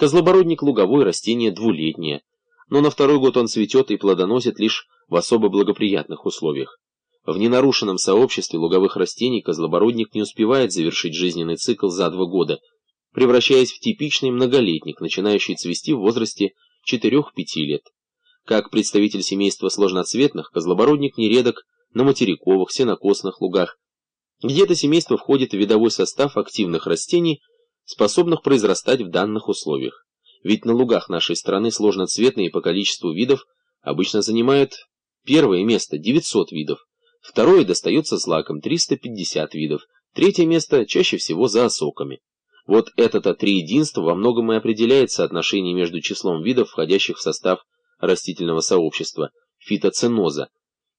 Козлобородник луговой растение двулетнее, но на второй год он цветет и плодоносит лишь в особо благоприятных условиях. В ненарушенном сообществе луговых растений козлобородник не успевает завершить жизненный цикл за два года, превращаясь в типичный многолетник, начинающий цвести в возрасте 4-5 лет. Как представитель семейства сложноцветных, козлобородник нередок на материковых, сенокосных лугах, где это семейство входит в видовой состав активных растений, способных произрастать в данных условиях. Ведь на лугах нашей страны сложноцветные по количеству видов обычно занимают первое место 900 видов, второе достается злаком 350 видов, третье место чаще всего за осоками. Вот это-то триединство во многом и определяет соотношение между числом видов, входящих в состав растительного сообщества, фитоценоза,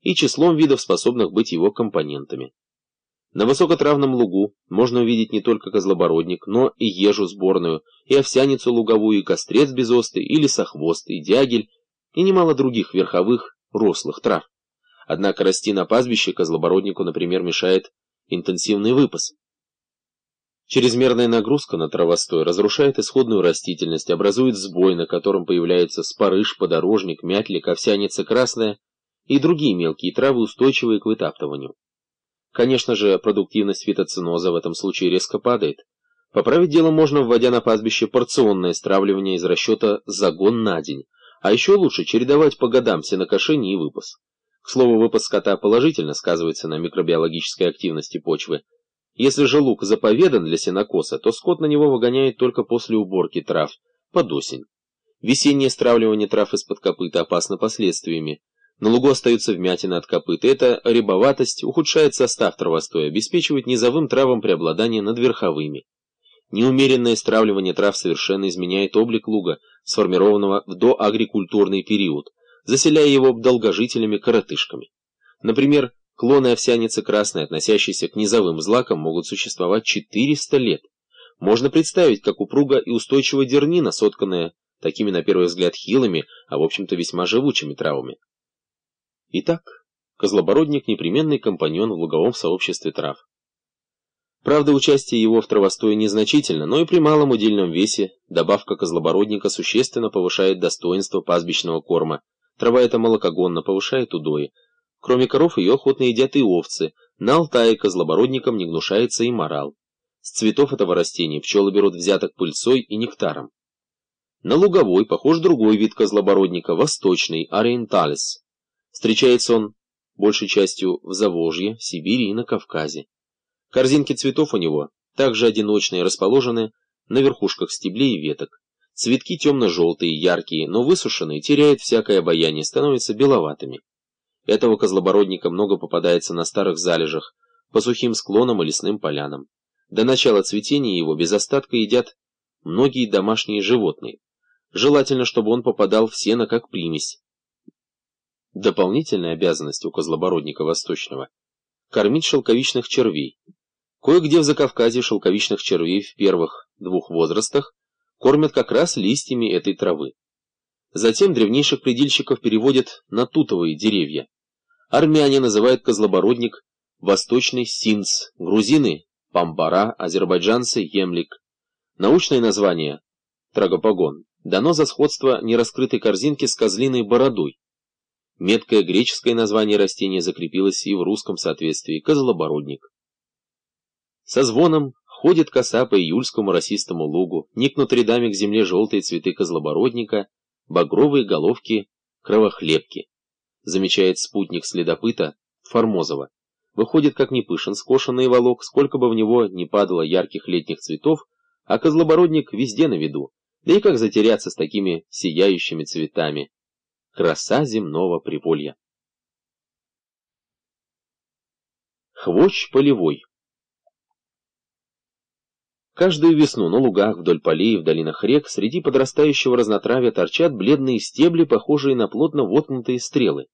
и числом видов, способных быть его компонентами. На высокотравном лугу можно увидеть не только козлобородник, но и ежу сборную, и овсяницу луговую, и кострец безостый, и лесохвостый, и дягель, и немало других верховых, рослых трав. Однако расти на пастбище козлобороднику, например, мешает интенсивный выпас. Чрезмерная нагрузка на травостой разрушает исходную растительность, образует сбой, на котором появляется спарыш, подорожник, мятлик, овсяница красная и другие мелкие травы, устойчивые к вытаптыванию. Конечно же, продуктивность фитоциноза в этом случае резко падает. Поправить дело можно, вводя на пастбище порционное стравливание из расчета загон на день, а еще лучше чередовать по годам сенокошение и выпас. К слову, выпас скота положительно сказывается на микробиологической активности почвы. Если же лук заповедан для сенокоса, то скот на него выгоняет только после уборки трав, под осень. Весеннее стравливание трав из-под копыта опасно последствиями. На лугу остаются вмятины от копыт, эта рябоватость ухудшает состав травостоя, обеспечивает низовым травам преобладание над верховыми. Неумеренное стравливание трав совершенно изменяет облик луга, сформированного в доагрикультурный период, заселяя его долгожителями-коротышками. Например, клоны овсяницы красной, относящиеся к низовым злакам, могут существовать 400 лет. Можно представить, как упруга и устойчива дернина, сотканная такими, на первый взгляд, хилыми, а в общем-то весьма живучими травами. Итак, козлобородник – непременный компаньон в луговом сообществе трав. Правда, участие его в травостое незначительно, но и при малом удельном весе добавка козлобородника существенно повышает достоинство пастбищного корма. Трава эта молокогонна, повышает удои. Кроме коров ее охотно едят и овцы. На Алтае козлобородником не гнушается и морал. С цветов этого растения пчелы берут взяток пыльцой и нектаром. На луговой похож другой вид козлобородника, восточный, ориенталис. Встречается он большей частью в Заволжье, Сибири и на Кавказе. Корзинки цветов у него также одиночные, расположены на верхушках стеблей и веток. Цветки темно-желтые, яркие, но высушенные, теряют всякое обаяние, становятся беловатыми. Этого козлобородника много попадается на старых залежах, по сухим склонам и лесным полянам. До начала цветения его без остатка едят многие домашние животные. Желательно, чтобы он попадал в сено как примесь. Дополнительная обязанность у козлобородника восточного – кормить шелковичных червей. Кое-где в Закавказье шелковичных червей в первых двух возрастах кормят как раз листьями этой травы. Затем древнейших предельщиков переводят на тутовые деревья. Армяне называют козлобородник восточный синц, грузины – памбара, азербайджанцы – емлик. Научное название – трагопогон дано за сходство нераскрытой корзинки с козлиной бородой. Меткое греческое название растения закрепилось и в русском соответствии – козлобородник. Со звоном ходит коса по июльскому росистому лугу, никнут рядами к земле желтые цветы козлобородника, багровые головки кровохлебки. Замечает спутник следопыта Формозова. Выходит, как не пышен скошенный волок, сколько бы в него ни падало ярких летних цветов, а козлобородник везде на виду. Да и как затеряться с такими сияющими цветами? Краса земного приволья. Хвощ полевой Каждую весну на лугах, вдоль полей, в долинах рек, среди подрастающего разнотравья торчат бледные стебли, похожие на плотно воткнутые стрелы.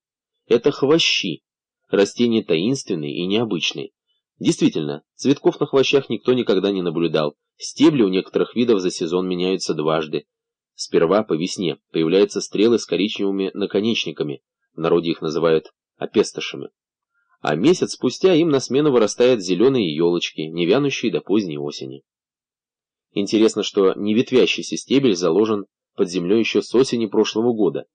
Это хвощи, растения таинственные и необычные. Действительно, цветков на хвощах никто никогда не наблюдал. Стебли у некоторых видов за сезон меняются дважды. Сперва по весне появляются стрелы с коричневыми наконечниками, в народе их называют опестошами. А месяц спустя им на смену вырастают зеленые елочки, не вянущие до поздней осени. Интересно, что неветвящийся стебель заложен под землей еще с осени прошлого года,